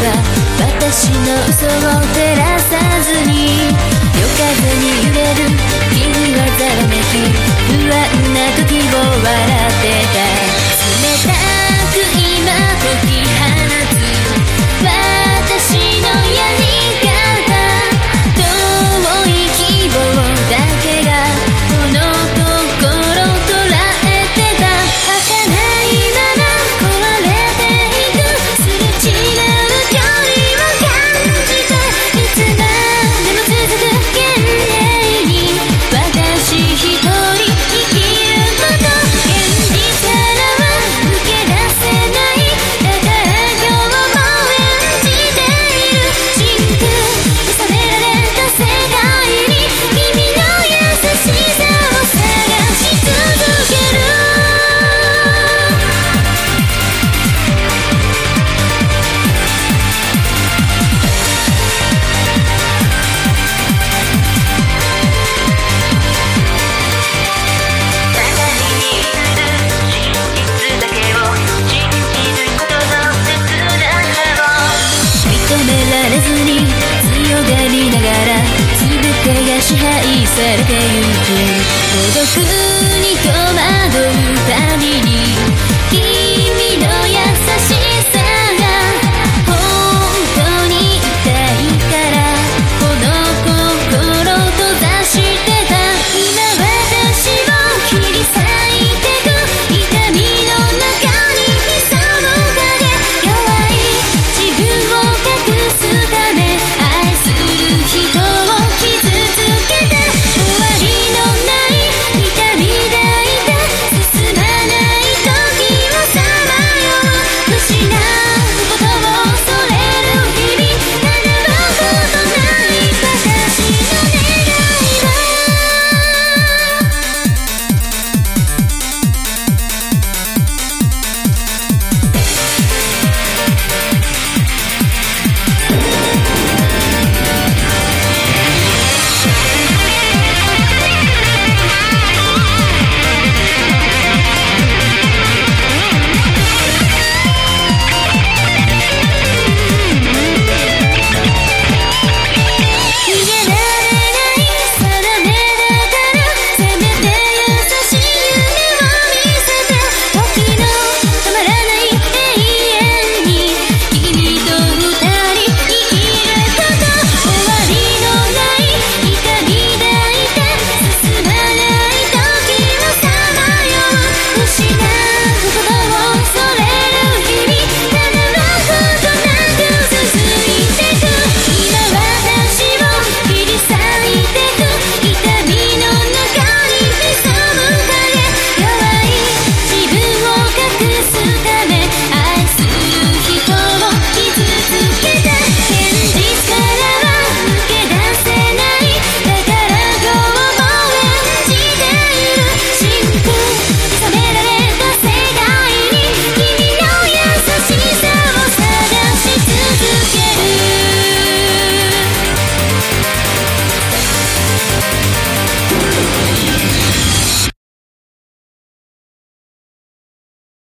私の嘘を照らさずに夜風に揺れる君に強がりながら全てが支配されてゆく孤独に止まる